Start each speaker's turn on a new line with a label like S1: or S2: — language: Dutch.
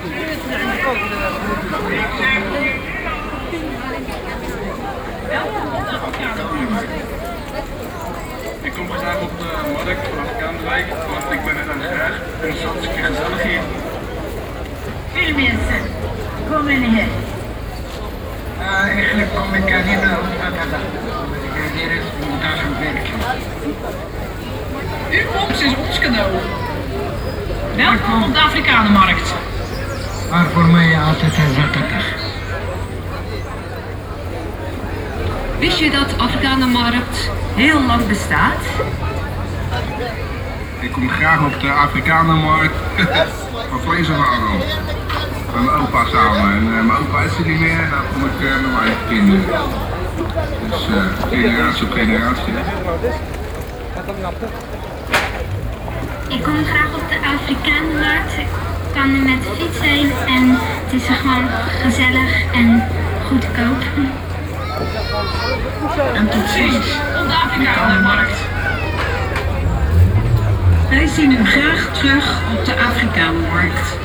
S1: Ik kom vandaag op de markt van Afghaanwijk, want ik ben net aan het graag. En het is altijd een gezellig hier.
S2: Veel mensen komen hier.
S3: Uh, eigenlijk kom ik er niet naar Rotterdam. Ik hier is daar gaan werken.
S2: Uw komst is ons cadeau. Welkom op de Afrikanenmarkt.
S3: Maar voor mij altijd.
S4: Wist je dat Afrikanenmarkt heel lang bestaat?
S1: Ik kom graag op de Afrikanenmarkt van vlees en Arno. Met mijn opa samen. En eh, mijn opa is er niet meer, dan kom ik eh, met mijn kinderen. Dus eh, generatie op generatie.
S5: Ik kom graag op de Afrikaanmarkt. Ik kan er met de fiets heen en het is gewoon gezellig en goedkoop.
S2: En tot ziens op de Afrikanenmarkt.
S4: Wij zien u graag terug op de Afrikanenmarkt.